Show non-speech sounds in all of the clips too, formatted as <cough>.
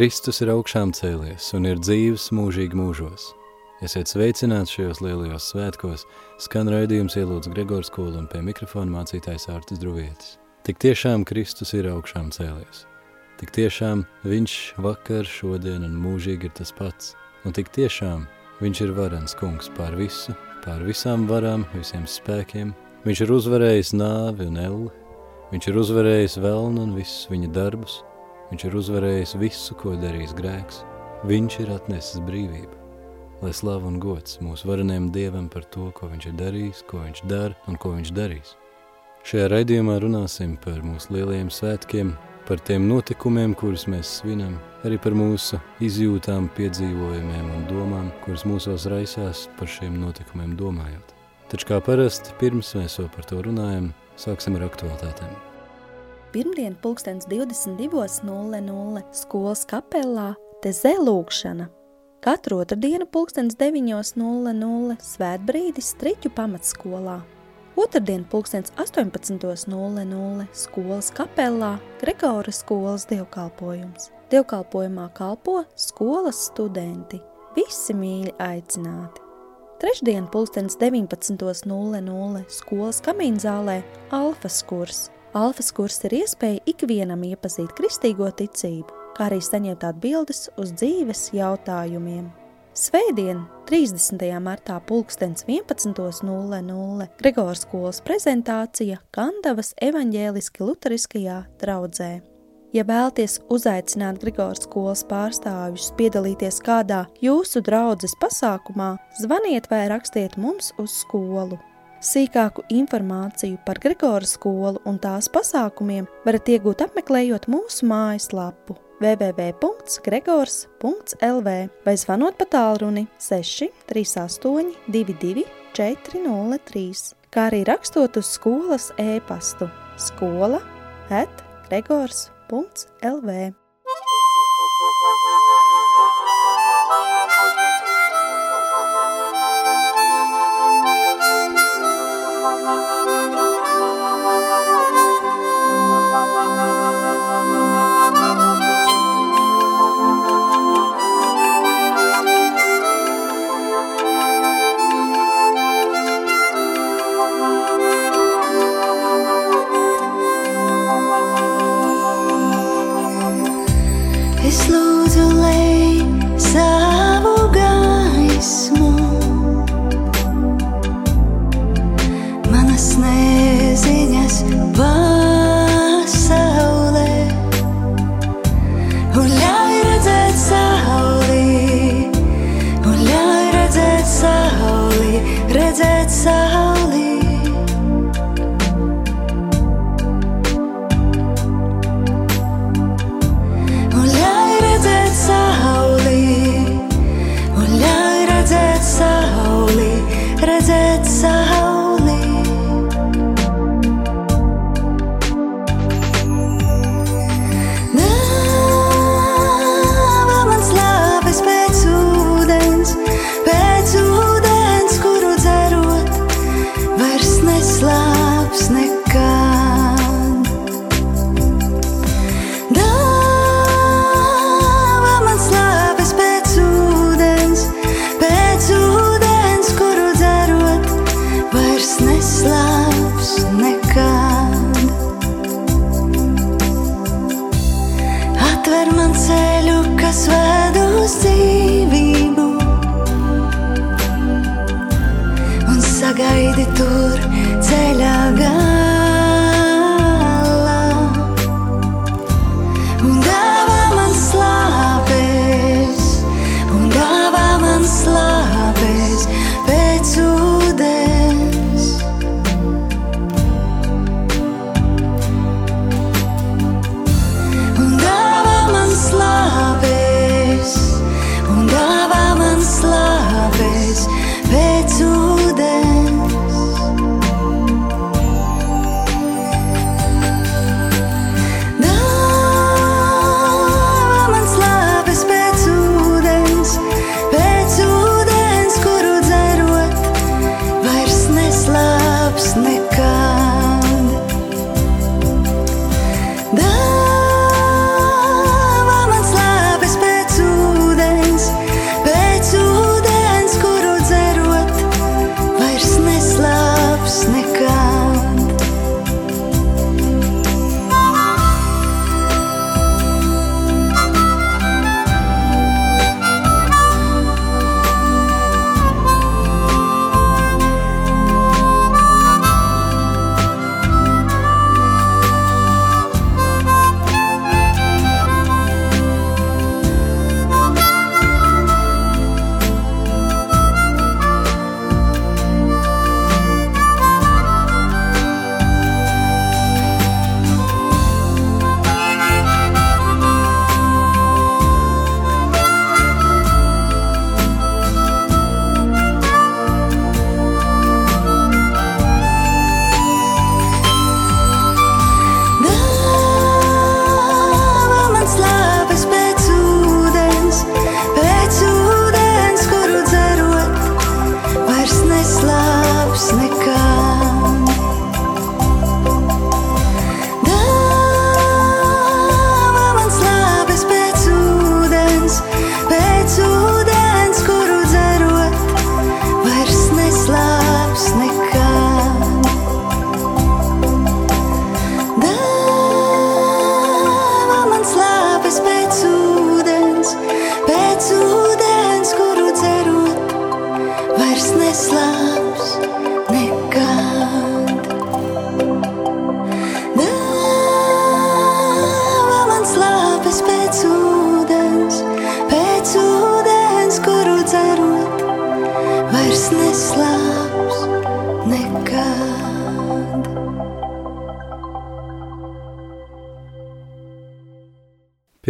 Kristus ir augšām cēlies un ir dzīves mūžīgi mūžos. Esiet sveicināti šajos lielajos svētkos, skan raidījums ielūdz Gregors Kūlu un pie mikrofona mācītājs Ārtas Druvietis. Tik tiešām Kristus ir augšām cēlies. Tik tiešām viņš vakar, šodien un mūžīgi ir tas pats. Un tik tiešām viņš ir varens kungs pār visu, pār visām varām, visiem spēkiem. Viņš ir uzvarējis nāvi un elli, Viņš ir uzvarējis velnu un visus viņa darbus. Viņš ir uzvarējis visu, ko darījis grēks. Viņš ir atnesis brīvību. Lai slavu un gods mūsu vareniem Dievam par to, ko viņš ir darījis, ko viņš dara un ko viņš darīs. Šajā raidījumā runāsim par mūsu lielajiem svētkiem, par tiem notikumiem, kurus mēs svinam, arī par mūsu izjūtām, piedzīvojumiem un domām, kuras mūsos raisās par šiem notikumiem domājot. Taču kā parasti, pirms mēs vēl par to runājam, Sāksim ar aktualitātēm. Pirmdien pulkstens 22.00 skolas kapelā Tezē lūkšana. Katru otrdienu pulkstens 9.00 svētbrīdis Striķu pamatskolā. Otradien pulkstens 18.00 skolas kapelā Gregora skolas dievkalpojums. Dievkalpojumā kalpo skolas studenti. Visi mīļi aicināti. Trešdien pulkstenis 19.00 skolas kamīnzālē Alfas kurs. Alfas kurs ir iespēja ikvienam iepazīt kristīgo ticību, kā arī saņemt atbildes uz dzīves jautājumiem. Svētdien, 30. martā pulkstens 11.00 Gregors skolas prezentācija Kandavas evaņģēliski luteriskajā draudzē. Ja vēlties uzaicināt Grigors skolas pārstāvjus piedalīties kādā jūsu draudzes pasākumā, zvaniet vai rakstiet mums uz skolu. Sīkāku informāciju par Grigora skolu un tās pasākumiem varat iegūt apmeklējot mūsu mājaslapu www.gregors.lv vai zvanot pa tālruni 638 22 403, kā arī rakstot uz skolas e-pastu skola at gregors.lv Slow.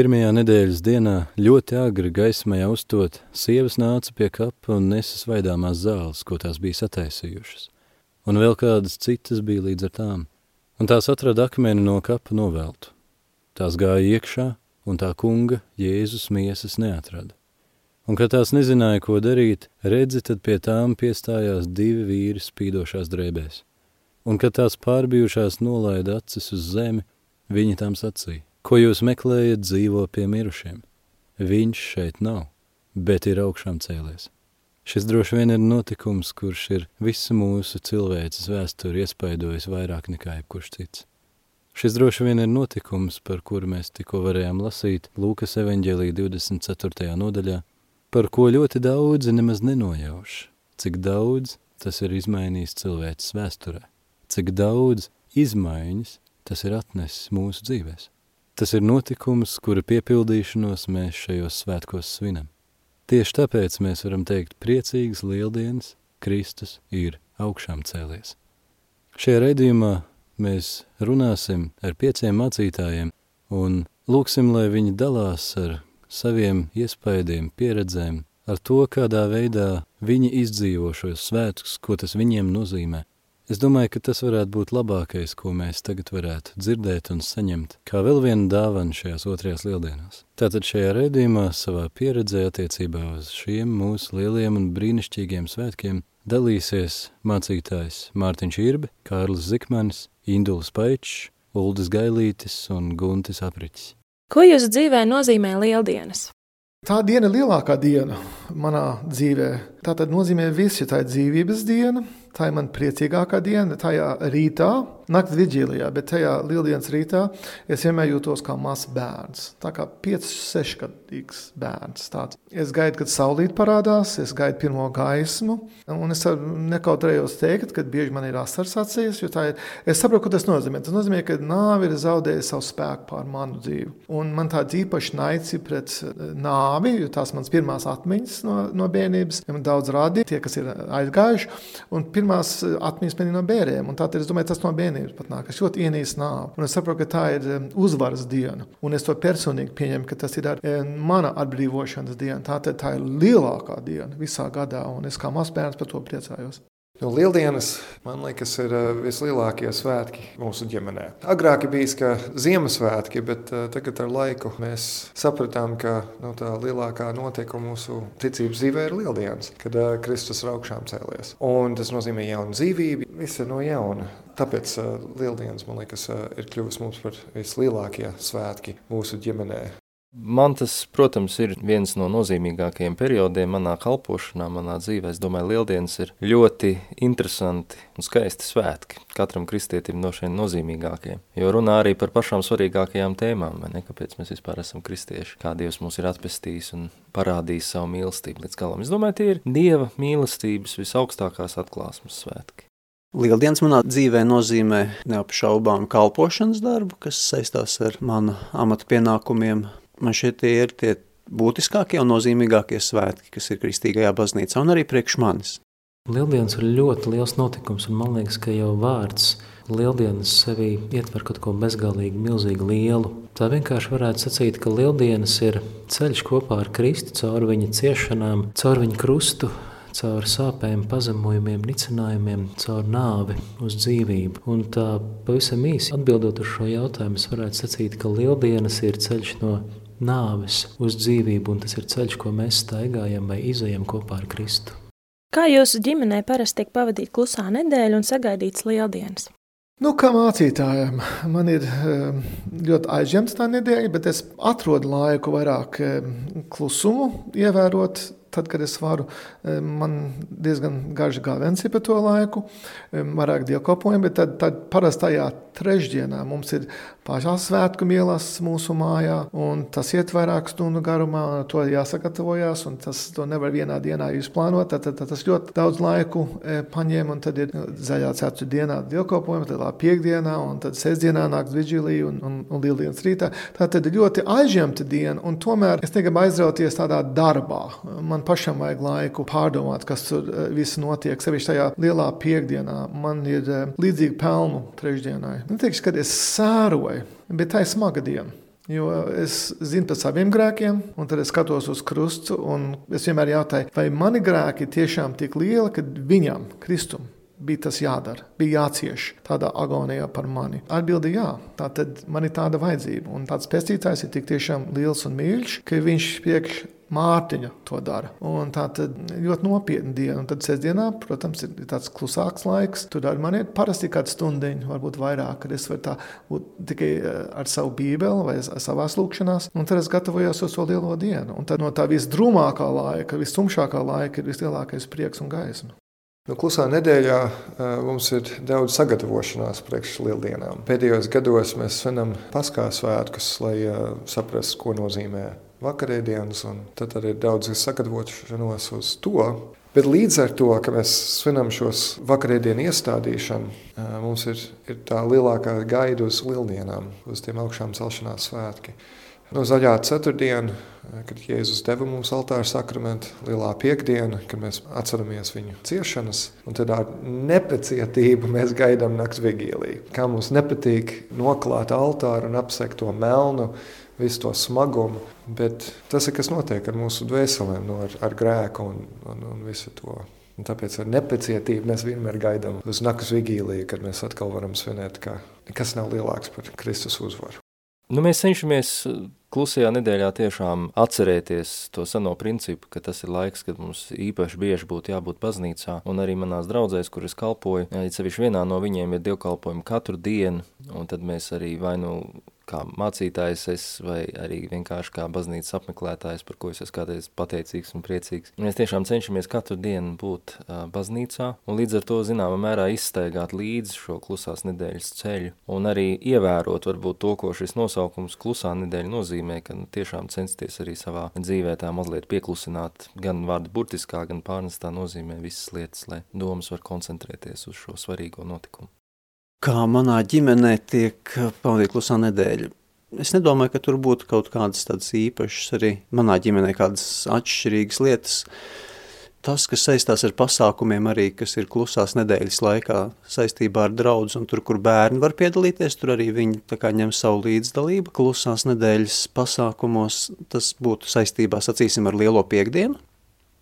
Pirmajā nedēļas dienā ļoti agri gaismai austot, sievas nāca pie kapa un nesa svaidāmās zāles, ko tās bija sataisījušas. Un vēl kādas citas bija līdz ar tām. Un tās atrada akmeni no kapa noveltu. Tās gāja iekšā, un tā kunga Jēzus miesas neatrada. Un, kad tās nezināja, ko darīt, redzi, tad pie tām piestājās divi vīri spīdošās drēbēs. Un, kad tās pārbijušās nolaida acis uz zemi, viņi tām sacīja Ko jūs meklējat, dzīvo pie mirušiem? Viņš šeit nav, bet ir augšām cēlies. Šis droši vien ir notikums, kurš ir visu mūsu cilvēces vēsturi iespaidojis vairāk nekā jebkurš cits. Šis droši vien ir notikums, par kuru mēs tikko varējām lasīt Lūkas evaņģēlī 24. nodaļā, par ko ļoti daudzi nemaz nenojauš, cik daudz tas ir izmainījis cilvēces vēsturē, cik daudz izmaiņas tas ir atnesis mūsu dzīvēs. Tas ir notikums, kura piepildīšanos mēs šajos svētkos svinam. Tieši tāpēc mēs varam teikt priecīgas lieldienas, Kristus ir augšām cēlies. Šajā raidījumā mēs runāsim ar pieciem mācītājiem un lūksim, lai viņi dalās ar saviem iespaidiem, pieredzēm, ar to, kādā veidā viņi izdzīvo šos svētkus, ko tas viņiem nozīmē. Es domāju, ka tas varētu būt labākais, ko mēs tagad varētu dzirdēt un saņemt, kā vēl vienu dāvanu šajās otrajās lieldienās. Tātad šajā redzījumā savā pieredzē attiecībā uz šiem mūsu lieliem un brīnišķīgiem svētkiem dalīsies mācītājs Mārtiņš Irbe, Kārlis Zikmanis, Induls Paičs, Uldis Gailītis un Guntis Apriķis. Ko jūsu dzīvē nozīmē lieldienas? Tā diena ir lielākā diena manā dzīvē. Tā tad nozīmē visu, ja tā ir dzīvības diena, Tā ir man priecīgākā diena, tajā rītā, naktas vigīlijā, bet tajā lieldienas rītā es vienmēr jūtos kā mazs bērns. Tā kā 5, 6 gadīgs bērns. Tāds. Es gaidu, kad saulīt parādās, es gaidu pirmo gaismu, un es nekautrējos teikt, ka bieži man ir asars acīs, jo tā ir, es saprotu, ko tas nozīmē. Tas nozīmē, ka nāve ir zaudējusi savu spēku pār manu dzīvi. Un man tāds īpaši naici pret eh, nāvi, jo tās manas pirmās atmiņas no, no bērnības, man daudz rādi, tie, kas ir aizgājuši, un pirmās eh, atmiņas man ir no bērniem. Tātad es domāju, tas no bērnības pat nāk. Es ļoti ienīstu nāvi. Un es saprotu, ka tā ir eh, uzvaras diena. Un es to personīgi pieņemu, ka tas ir ar, eh, mana atbrīvošanas diena. Tā, tā ir lielākā diena visā gadā. Un es kā mazs bērns par to priecājos. Nu, Lieldienas, man liekas, ir vislielākie svētki mūsu ģimenē. Agrāk bija Ziemassvētki, bet tagad ar laiku mēs sapratām, ka nu, tā lielākā notikuma mūsu ticības dzīvē ir Lieldienas, kad Kristus ir augšām cēlies. Un tas nozīmē jaunu dzīvību, viss ir no jauna. Tāpēc Lieldienas, man liekas, ir kļuvusi mums par vislielākie svētki mūsu ģimenē. Man tas, protams, ir viens no nozīmīgākajiem periodiem manā kalpošanā, manā dzīvē. Es domāju, Lieldienas ir ļoti interesanti un skaisti svētki. Katram kristietim no šiem nozīmīgākajiem. Jo runā arī par pašām svarīgākajām tēmām, ne? Kāpēc mēs vispār esam kristieši? Kā Dievs mūs ir atpestījis un parādījis savu mīlestību līdz galam. Es domāju, tie ir Dieva mīlestības visaugstākās atklāsmes svētki. Lieldienas manā dzīvē nozīmē neapšaubām kalpošanas darbu, kas saistās ar manu amatu pienākumiem, man šeit tie ir tie būtiskākie un nozīmīgākie svētki, kas ir kristīgajā baznīcā un arī priekš manis. Lieldienas ir ļoti liels notikums, un man liekas, ka jau vārds lieldienas sevī ietver kaut ko bezgalīgi, milzīgi lielu. Tā vienkārši varētu sacīt, ka lieldienas ir ceļš kopā ar Kristu caur viņa ciešanām, caur viņa krustu, caur sāpēm, pazemojumiem, nicinājumiem, caur nāvi uz dzīvību. Un tā pavisam īsi atbildot uz šo jautājumu, es varētu sacīt, ka lieldienas ir ceļš no nāves uz dzīvību, un tas ir ceļš, ko mēs staigājam vai izējam kopā ar Kristu. Kā jūsu ģimenē parasti tiek pavadīta klusā nedēļa un sagaidīts lieldienas? Nu, kā mācītājam, man ir ehm, ļoti aizņemta tā nedēļa, bet es atrodu laiku vairāk ehm, klusumu, ievērot tad, kad es varu, man diezgan garš gāviens ir pa to laiku, vairāk dievkalpojumi, bet tad, tad parasti tajā trešdienā mums ir pašās svētku mielas mūsu mājā, un tas iet vairāk stundu garumā, to jāsagatavojas, un tas to nevar vienā dienā izplānot, tad, tad, tad tas ļoti daudz laiku e, paņem, un tad ir zaļā ceturtu dienā dievkalpojumi, tad piekdienā, un tad sestdienā nāks vigilija un, un, un lieldienas rītā. Tā tad ir ļoti aizņemta diena, un tomēr es negribu aizrauties tādā darbā. Man pašam vajag laiku pārdomāt, kas tur e, viss notiek, sevišķi tajā lielā piekdienā. Man ir e, līdzīgi pelnu trešdienai. Neteikšu, kad es sēroju, bet tā ir smaga diena. Jo es zinu par saviem grēkiem, un tad es skatos uz krustu, un es vienmēr jautāju, vai mani grēki tiešām tik lieli, ka viņam, Kristum, bija tas jādara, bija jācieš tādā agonijā par mani. Atbildi jā, tā tad man ir tāda vajadzība. Un tāds pestītājs ir tik tiešām liels un mīļš, ka viņš priekš Mārtiņa to dara. Un tā tad ļoti nopietna diena. Un tad sestdienā, protams, ir tāds klusāks laiks. Tur arī man ir parasti kāda stundiņa, varbūt vairāk, kad es varu tā būt tikai eh, ar savu bībeli vai savā lūkšanās. Un tad es gatavojos uz to lielo dienu. Un tad no tā visdrūmākā laika, vistumšākā laika ir vislielākais prieks un gaisma. Nu, klusā nedēļā mums ir daudz sagatavošanās priekš lieldienām. Pēdējos gados mēs svinam paskās svētkus, lai saprastu, ko nozīmē vakarēdienas, un tad arī ir daudz sagatavošanos uz to. Bet līdz ar to, ka mēs svinam šos vakarēdienu iestādīšanu, mums ir, ir tā lielākā gaida uz lieldienām, uz tiem augšām celšanās svētki. No zaļā ceturtdiena, kad Jēzus deva mums altāra sakramentu, lielā piekdiena, kad mēs atceramies viņu ciešanas, un tad ar nepacietību mēs gaidām nakts vigīliju. Kā mums nepatīk noklāt altāru un apsekt to melnu, visu to smagumu, bet tas ir kas notiek ar mūsu dvēselēm, no, ar, ar grēku un, un, un visu to. Un tāpēc ar nepacietību mēs vienmēr gaidām uz naktas vigīliju, kad mēs atkal varam svinēt, ka nekas nav lielāks par Kristus uzvaru. Nu, mēs cenšamies uh, klusajā nedēļā tiešām atcerēties to seno principu, ka tas ir laiks, kad mums īpaši bieži būtu jābūt baznīcā. Un arī manās draudzēs, kur es kalpoju, ja sevišķi vienā no viņiem ir dievkalpojumi katru dienu, un tad mēs arī vai nu kā mācītājs, es, vai arī vienkārši kā baznīcas apmeklētājs, par ko es esmu kādreiz pateicīgs un priecīgs. Mēs tiešām cenšamies katru dienu būt uh, baznīcā un līdz ar to zināmā mērā izstaigāt līdzi šo klusās nedēļas ceļu un arī ievērot varbūt to, ko šis nosaukums klusā nedēļa nozīmē, ka nu, tiešām censties arī savā dzīvē tā mazliet pieklusināt gan vārdu burtiskā, gan pārnestā nozīmē visas lietas, lai domas var koncentrēties uz šo svarīgo notikumu kā manā ģimenē tiek pavadīta klusā nedēļa. Es nedomāju, ka tur būtu kaut kādas tādas īpašas arī manā ģimenē, kādas atšķirīgas lietas. Tas, kas saistās ar pasākumiem, arī kas ir klusās nedēļas laikā saistībā ar draugu, un tur, kur bērni var piedalīties, tur arī viņi ņem savu līdzdalību. Klusās nedēļas pasākumos tas būtu saistībā, sacīsim, ar lielo piekdienu.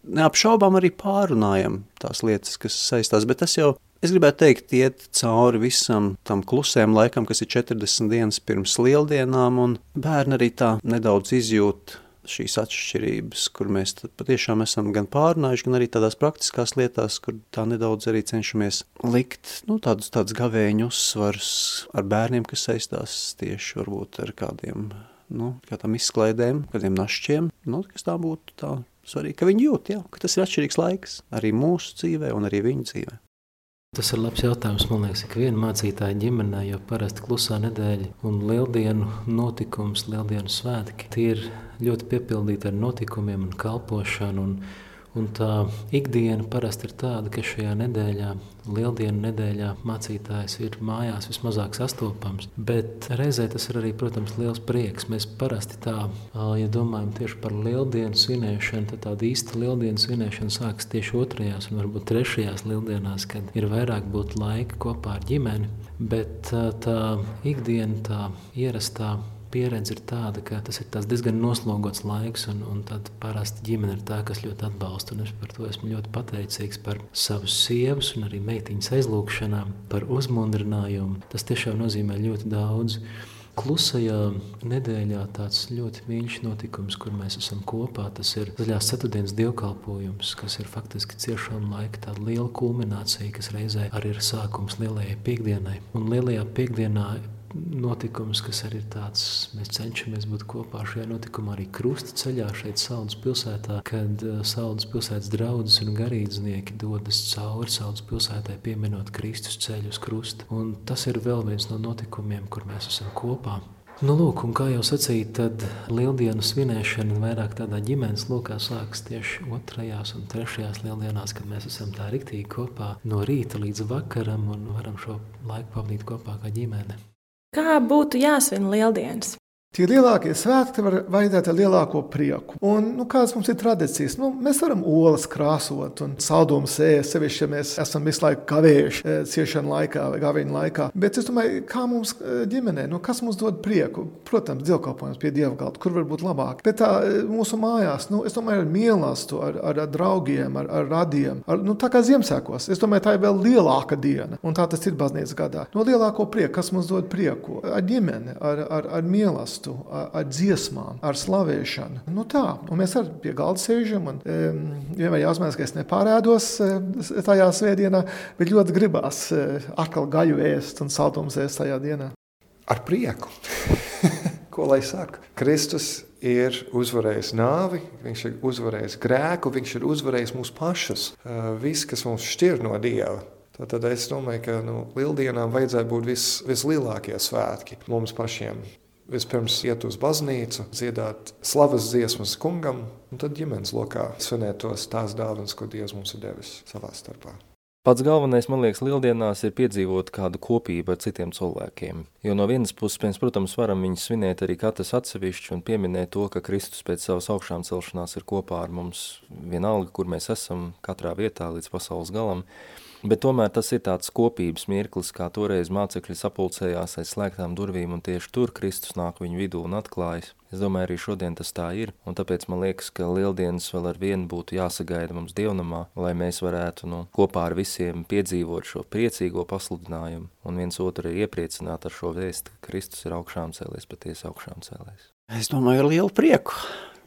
Neapšaubām arī pārunājam tās lietas, kas saistās, bet tas jau Es gribētu teikt, iet cauri visam tam klusējam laikam, kas ir 40 dienas pirms lieldienām, un bērni arī tā nedaudz izjūt šīs atšķirības, kur mēs patiešām esam gan pārunājuši, gan arī tādās praktiskās lietās, kur tā nedaudz arī cenšamies likt nu, tādus, tādus gavēņu uzsvarus ar bērniem, kas saistās tieši varbūt ar kādiem, nu, kādām izklaidēm, kādiem našķiem, nu, kas tā būtu tā svarīgi, ka viņi jūt, jā, ka tas ir atšķirīgs laiks arī mūsu dzīvē un arī viņu dzīvē. Tas ir labs jautājums. Man liekas, ka viena mācītāja ģimenē jau parasti klusā nedēļa un lieldienu notikums, lieldienu svētki. Tie ir ļoti piepildīti ar notikumiem un kalpošanu. Un Un tā ikdiena parasti ir tāda, ka šajā nedēļā, lieldienu nedēļā, mācītājs ir mājās vismazāk sastopams. Bet reizē tas ir arī, protams, liels prieks. Mēs parasti tā, ja domājam tieši par lieldienu svinēšanu, tad tāda īsta lieldienu svinēšana sākas tieši otrajās un varbūt trešajās lieldienās, kad ir vairāk būt laika kopā ar ģimeni. Bet tā ikdiena, tā ierastā pieredze ir tāda, ka tas ir diezgan noslogots laiks, un, un tad parasti ģimene ir tā, kas ļoti atbalsta. Es par to esmu ļoti pateicīgs par savus sievas un arī meitiņas aizlūgšanām, par uzmundrinājumu. Tas tiešām nozīmē ļoti daudz. Klusajā nedēļā tāds ļoti mīļš notikums, kur mēs esam kopā. Tas ir zaļās ceturtdienas dievkalpojums, kas ir faktiski ciešām laika tāda liela kulminācija, kas reizē arī ir sākums lielajai piekdienai. Un lielajā piekdienā notikums, kas arī ir tāds, mēs cenšamies būt kopā šajā notikumā, arī krusta ceļā šeit Saudas pilsētā, kad uh, Saudas pilsētas draudzes un garīdznieki dodas cauri Saudas pilsētai pieminot Kristus ceļu uz krustu. Un tas ir vēl viens no notikumiem, kur mēs esam kopā. Nu, lūk, kā jau sacīju, tad lieldienu svinēšana vairāk tādā ģimenes lokā sākas tieši otrajās un trešajās lieldienās, kad mēs esam tā riktīgi kopā no rīta līdz vakaram un varam šo laiku pavadīt kopā kā ģimene. Kā būtu jāsvin lieldienas? Tie lielākie svētki var vajadzēt ar lielāko prieku. Un, nu, kādas mums ir tradīcijas? Nu, mēs varam olas krāsot un saldumus ēst, sevišķi, ja mēs esam visu laiku kavējuši e, ciešanu laikā vai gaviņu laikā. Bet es domāju, kā mums e, ģimenē, nu, kas mums dod prieku? Protams, dievkalpojums pie dieva galda, kur var būt labāk. Bet tā mūsu mājās, nu, es domāju, ar mīlestību, ar, ar, ar draugiem, ar, ar radiem, ar, nu, tā kā Ziemassvētkos. Es domāju, tā ir vēl lielāka diena, un tā tas ir baznīcas gadā. No lielāko prieku, kas mums dod prieku? Ar ģimeni, ar, ar, ar mīlestību stāstu, ar, ar dziesmām, ar slavēšanu. Nu tā, un mēs arī pie galda sēžam. Un, um, vienmēr jāuzmanās, ka es nepārēdos uh, tajā svētdienā, bet ļoti gribās uh, atkal gaļu ēst un saldumus ēst tajā dienā. Ar prieku. <laughs> Ko lai saka? Kristus ir uzvarējis nāvi, viņš ir uzvarējis grēku, viņš ir uzvarējis mūsu pašus. Uh, viss, kas mums šķir no Dieva. Tad es domāju, ka nu, lieldienām vajadzētu būt vis, vislielākie svētki mums pašiem. Vispirms iet uz baznīcu, dziedāt slavas dziesmas kungam, un tad ģimenes lokā svinēt tos tās dāvanas, ko Dievs mums ir devis savā starpā. Pats galvenais, man liekas, lieldienās ir piedzīvot kādu kopību ar citiem cilvēkiem. Jo no vienas puses, mēs, protams, varam viņus svinēt arī katrs atsevišķi un pieminēt to, ka Kristus pēc savas augšām celšanās ir kopā ar mums vienalga, kur mēs esam, katrā vietā līdz pasaules galam. Bet tomēr tas ir tāds kopības mirklis, kā toreiz mācekļi sapulcējās aiz slēgtām durvīm, un tieši tur Kristus nāk viņu vidū un atklājas. Es domāju, arī šodien tas tā ir, un tāpēc man liekas, ka lieldienas vēl ar vienu būtu jāsagaida mums dievnamā, lai mēs varētu nu, kopā ar visiem piedzīvot šo priecīgo pasludinājumu un viens otru iepriecināt ar šo vēstu, ka Kristus ir augšām cēlies, patiesi augšām cēlies. Es domāju, ar lielu prieku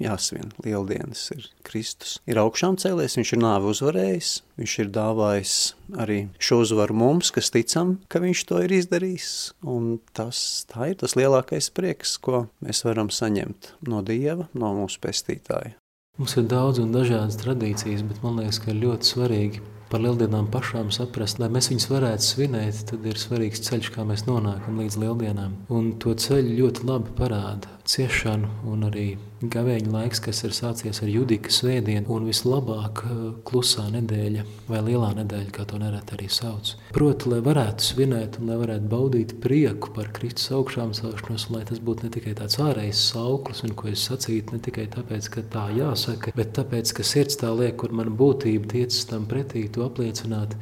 jāsvin lieldienas. Ir Kristus ir augšām cēlies, viņš ir nāvi uzvarējis, viņš ir dāvājis arī šo uzvaru mums, kas ticam, ka viņš to ir izdarījis. Un tas tā ir tas lielākais prieks, ko mēs varam saņemt no Dieva, no mūsu pestītāja. Mums ir daudz un dažādas tradīcijas, bet man liekas, ka ir ļoti svarīgi par lieldienām pašām saprast, lai mēs viņus varētu svinēt, tad ir svarīgs ceļš, kā mēs nonākam līdz lieldienām. Un to ceļu ļoti labi parāda ciešanu un arī gavēņa laiks, kas ir sācies ar judika svētdienu un vislabāk eh, klusā nedēļa vai lielā nedēļa, kā to nereti arī sauc. Proti, lai varētu svinēt un lai varētu baudīt prieku par Kristus augšām celšanos, lai tas būtu ne tikai tāds ārējs sauklis, un ko es sacītu ne tikai tāpēc, ka tā jāsaka, bet tāpēc, ka sirds tā liek, kur mana būtība tiecas tam pretī, to apliecināt,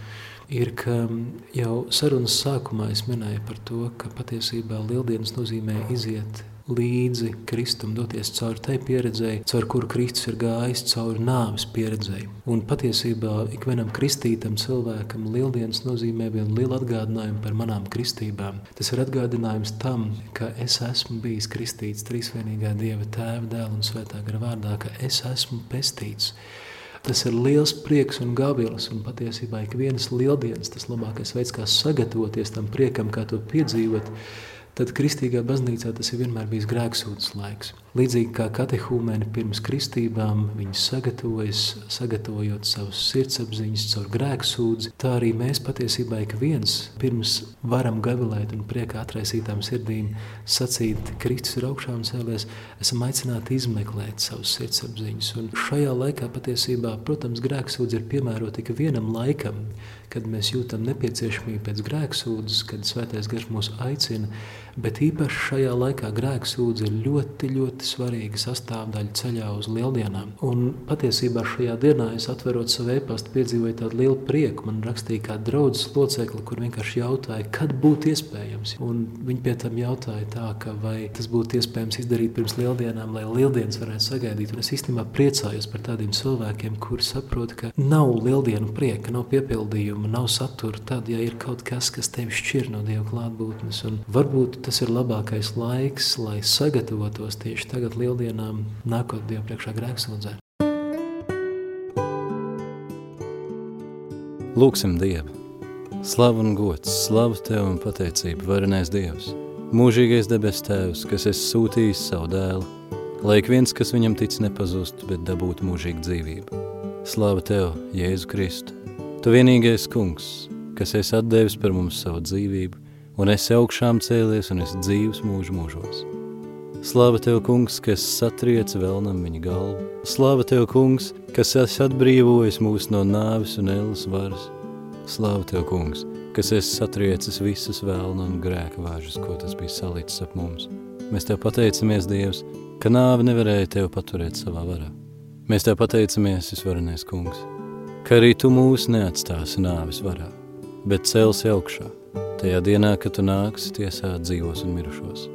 ir, ka jau sarunas sākumā es minēju par to, ka patiesībā lieldienas nozīmē iziet līdzi Kristum, doties cauri tai pieredzēji, caur kuru Kristus ir gājis cauri nāves pieredzēji. Un patiesībā ikvienam kristītam cilvēkam lieldienas nozīmē vienu lielu atgādinājumu par manām kristībām. Tas ir atgādinājums tam, ka es esmu bijis kristīts trīsvienīgā Dieva tēva, dēla un svētā gara vārdā, ka es esmu pestīts. Tas ir liels prieks un gabals, un patiesībā ik vienas lieldienas tas labākais veids, kā sagatavoties tam priekam, kā to piedzīvot, tad kristīgā baznīcā tas ir vienmēr bijis grēksūdas laiks. Līdzīgi kā katehūmēni pirms kristībām, viņi sagatavojas, sagatavojot savus sirdsapziņas caur grēksūdzi, tā arī mēs patiesībā ik viens pirms varam gavilēt un priekā atraisītām sirdīm sacīt, Kristus ir augšām cēlies, esam aicināti izmeklēt savus sirdsapziņas. Un šajā laikā patiesībā, protams, grēksūdzi ir piemērota tikai vienam laikam, kad mēs jūtam nepieciešamību pēc grēksūdzes, kad svētais gars mūs aicina, bet īpaši šajā laikā grēksūdze ir ļoti, ļoti svarīga sastāvdaļa ceļā uz lieldienām. Un patiesībā šajā dienā atverot savu e-pastu piedzīvoju tādu lielu prieku. Man rakstīja kāda draudzes locekli, kur vienkārši jautāja, kad būtu iespējams. Un viņi pie tam jautāja tā, ka vai tas būtu iespējams izdarīt pirms lieldienām, lai lieldienas varētu sagaidīt. Un es īstenībā priecājos par tādiem cilvēkiem, kuri saprot, ka nav lieldienu prieka, nav piepildījuma, nav satura tad, ja ir kaut kas, kas tevi šķir no Dieva klātbūtnes. Un varbūt tas ir labākais laiks, lai sagatavotos tieši tagad lieldienām, nākot Dievu priekšā grēksūdzē. Lūksim Dievu! Slavu un gods, slavu Tev un pateicību, varenais Dievs! Mūžīgais debes tēvs, kas esi sūtījis savu dēlu, lai ik viens, kas viņam tic, nepazust, bet dabūtu mūžīgu dzīvību. Slāva Tev, Jēzu Kristu! Tu vienīgais kungs, kas esi atdevis par mums savu dzīvību, un esi augšām cēlies un esi dzīvs mūžu mūžos. Slāva Tev, kungs, kas satriec vēlnam viņa galvu. Slāva Tev, kungs, kas esi atbrīvojis mūs no nāvis un ēlas varas. Slāva Tev, kungs, kas esi satriecis visas vēlna un grēka vāžas, ko tas bija salicis ap mums. Mēs Tev pateicamies, Dievs, ka nāve nevarēja Tev paturēt savā varā. Mēs Tev pateicamies, visvarenais kungs, ka arī Tu mūs neatstāsi nāves varā, bet celsi augšā, tajā dienā, kad Tu nāksi tiesāt dzīvos un mirušos.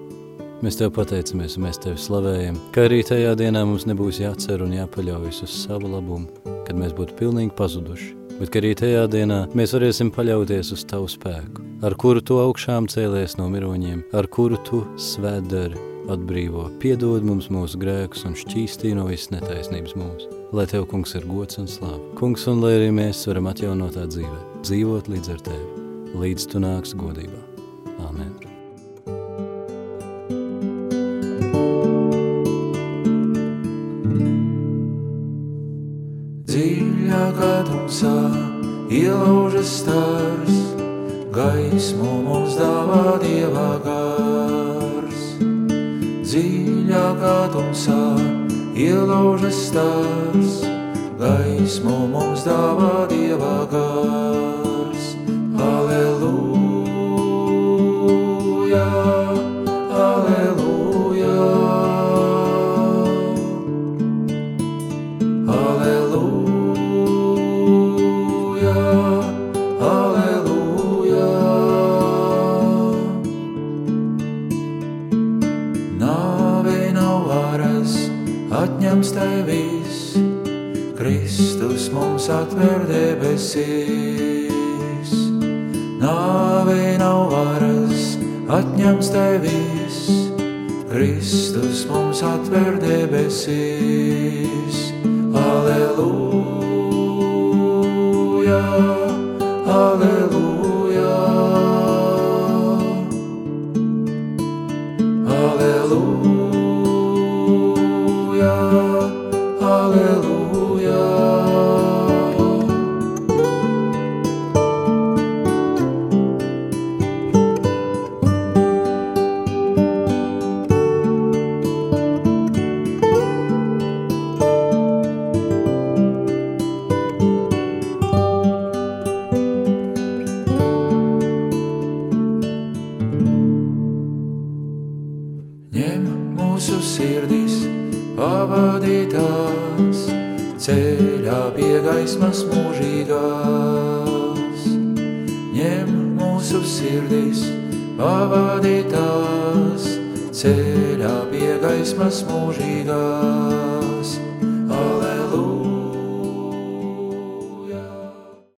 Mēs Tev pateicamies un mēs Tevi slavējam, ka arī tajā dienā mums nebūs jācer un jāpaļaujas uz savu labumu, kad mēs būtu pilnīgi pazuduši bet ka arī tajā dienā mēs varēsim paļauties uz Tavu spēku, ar kuru Tu augšām cēlies no miroņiem, ar kuru Tu svētdari atbrīvo, piedod mums mūsu grēkus un šķīstī no visas netaisnības mūsu. Lai Tev, kungs, ir gods un slāva. Kungs, un lai arī mēs varam atjaunotā dzīvē, dzīvot līdz ar Tevi, līdz Tu nāks godībā. Kristus mums atver debesīs.